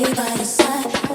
stay by your side.